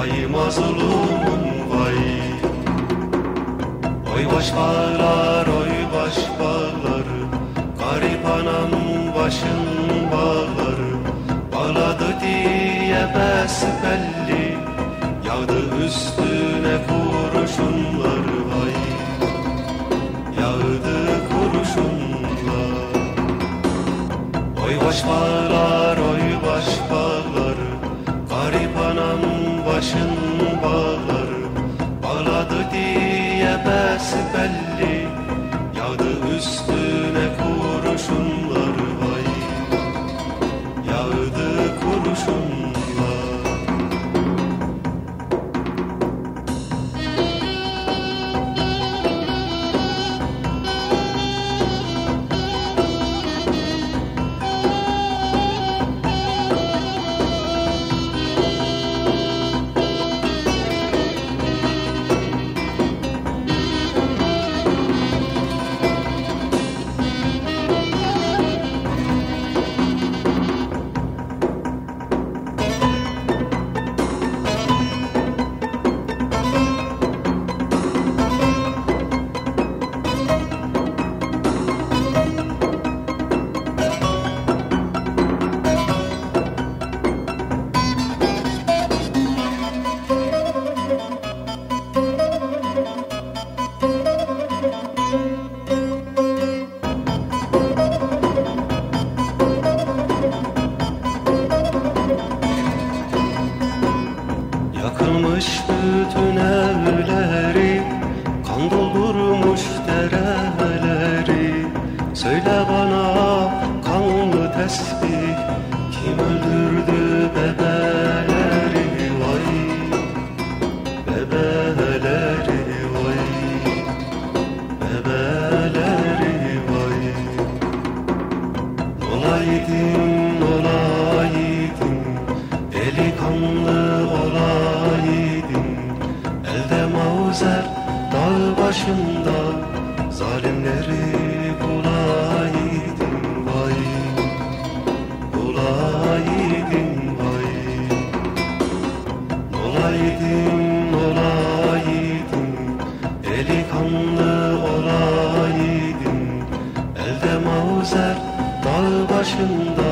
Vay mazlumum vay. Oy baş oy baş bağlar Garip anam başın bağlar Bağladı diye besbelli Yağdı üstüne kurşunlar vay. Yağdı kurşunlar. Oy baş diye besbelli Yağdı üstüne kurşunlar vay. Yağdı kurşunlar Yakılmış bütün evleri Kan doldurmuş dereleri. Söyle bana kanlı tesbih Kim öldürdü bebeleri Mauzer dağ başında Zalimleri bulaydım vay. Bulaydım vay. Olaydım, olaydım Eli kanlı olaydım. Elde mauzer dağ başında